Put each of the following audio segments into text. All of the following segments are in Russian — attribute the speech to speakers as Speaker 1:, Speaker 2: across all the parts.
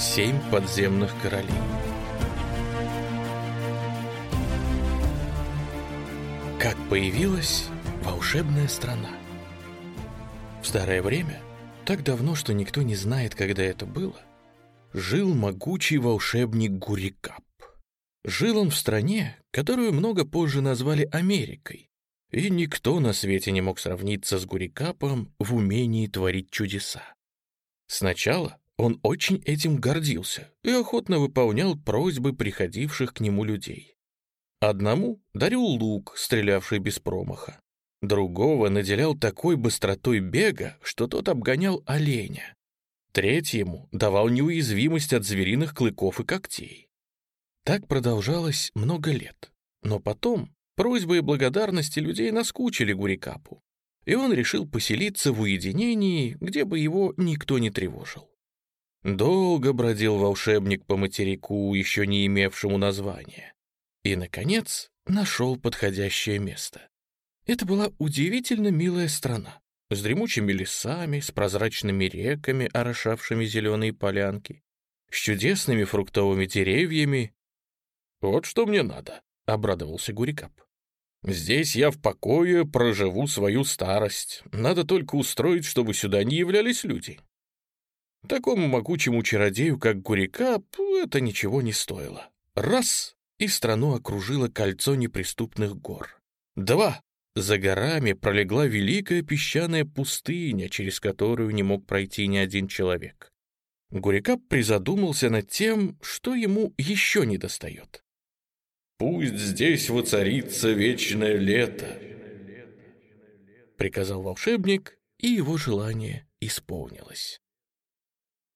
Speaker 1: Семь подземных королей. Как появилась волшебная страна? В старое время, так давно, что никто не знает, когда это было, жил могучий волшебник Гурикап. Жил он в стране, которую много позже назвали Америкой, и никто на свете не мог сравниться с Гурикапом в умении творить чудеса. Сначала он очень этим гордился и охотно выполнял просьбы приходивших к нему людей. Одному дарил лук, стрелявший без промаха. Другого наделял такой быстротой бега, что тот обгонял оленя. Третьему давал неуязвимость от звериных клыков и когтей. Так продолжалось много лет. Но потом просьбы и благодарности людей наскучили Гурикапу, и он решил поселиться в уединении, где бы его никто не тревожил. Долго бродил волшебник по материку, еще не имевшему названия, и, наконец, нашел подходящее место. Это была удивительно милая страна, с дремучими лесами, с прозрачными реками, орошавшими зеленые полянки, с чудесными фруктовыми деревьями. «Вот что мне надо», — обрадовался Гурикап. «Здесь я в покое проживу свою старость. Надо только устроить, чтобы сюда не являлись люди». Такому могучему чародею, как Гурикап, это ничего не стоило. Раз — и страну окружило кольцо неприступных гор. Два за горами пролегла великая песчаная пустыня, через которую не мог пройти ни один человек. Гурикап призадумался над тем, что ему еще не достает. «Пусть здесь воцарится вечное лето», — приказал волшебник, и его желание исполнилось.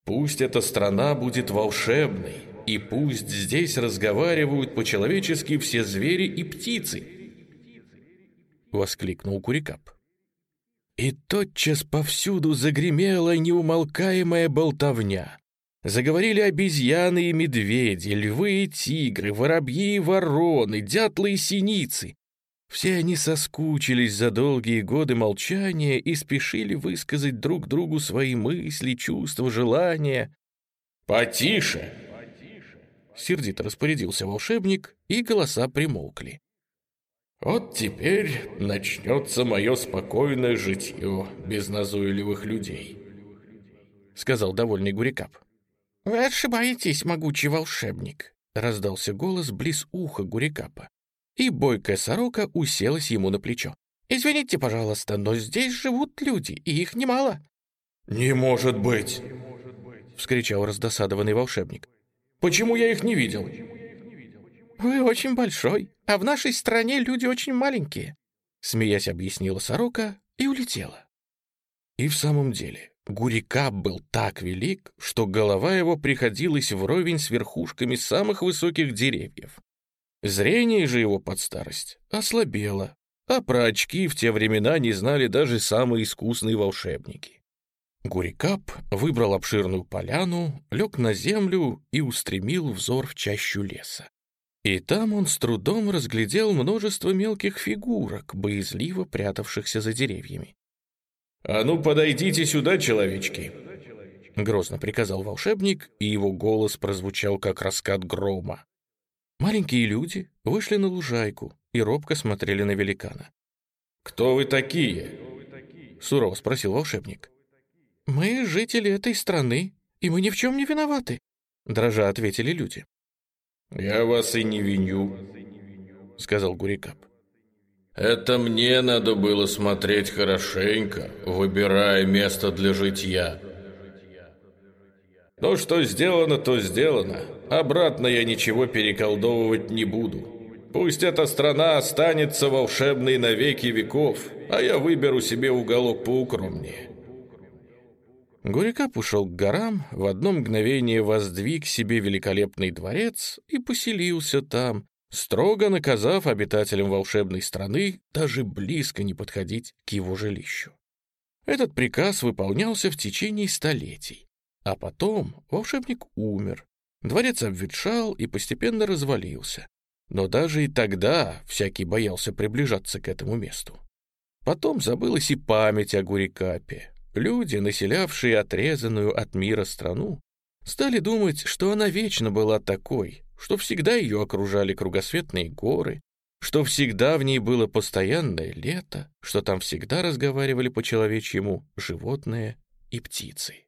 Speaker 1: «Пусть эта страна будет волшебной, и пусть здесь разговаривают по-человечески все звери и птицы», воскликнул Курикап. И тотчас повсюду загремела неумолкаемая болтовня. Заговорили обезьяны и медведи, львы и тигры, воробьи и вороны, дятлы и синицы. Все они соскучились за долгие годы молчания и спешили высказать друг другу свои мысли, чувства, желания. «Потише!» — сердито распорядился волшебник, и голоса примолкли. Вот теперь начнется мое спокойное житье без назойливых людей», — сказал довольный Гурикап.
Speaker 2: «Вы ошибаетесь, могучий волшебник», — раздался голос близ уха Гурикапа, и бойкая сорока уселась ему на плечо. «Извините, пожалуйста, но здесь живут люди, и их немало».
Speaker 1: «Не может быть!» — вскричал раздосадованный волшебник. «Почему я их не видел?»
Speaker 2: «Вы очень большой, а в нашей стране люди очень маленькие», смеясь объяснила сорока и улетела.
Speaker 1: И в самом деле, Гурикап был так велик, что голова его приходилась вровень с верхушками самых высоких деревьев. Зрение же его под старость ослабело, а про очки в те времена не знали даже самые искусные волшебники. Гурикап выбрал обширную поляну, лег на землю и устремил взор в чащу леса. И там он с трудом разглядел множество мелких фигурок, боязливо прятавшихся за деревьями. «А ну, подойдите сюда, человечки!» Грозно приказал волшебник, и его голос прозвучал, как раскат грома. Маленькие люди вышли на лужайку и робко смотрели на великана. «Кто вы такие?» — сурово спросил волшебник.
Speaker 2: «Мы жители этой страны, и мы ни в чем не виноваты», — дрожа ответили люди.
Speaker 1: «Я вас и не виню», — сказал Гурикап. «Это мне надо было смотреть хорошенько, выбирая место для житья. Но что сделано, то сделано. Обратно я ничего переколдовывать не буду. Пусть эта страна останется волшебной на веки веков, а я выберу себе уголок поукромнее». Гурикап ушел к горам, в одно мгновение воздвиг себе великолепный дворец и поселился там, строго наказав обитателям волшебной страны даже близко не подходить к его жилищу. Этот приказ выполнялся в течение столетий, а потом волшебник умер, дворец обветшал и постепенно развалился, но даже и тогда всякий боялся приближаться к этому месту. Потом забылась и память о Гурикапе, Люди, населявшие отрезанную от мира страну, стали думать, что она вечно была такой, что всегда ее окружали кругосветные горы, что всегда в ней было постоянное лето, что там всегда разговаривали по-человечьему животные и птицы.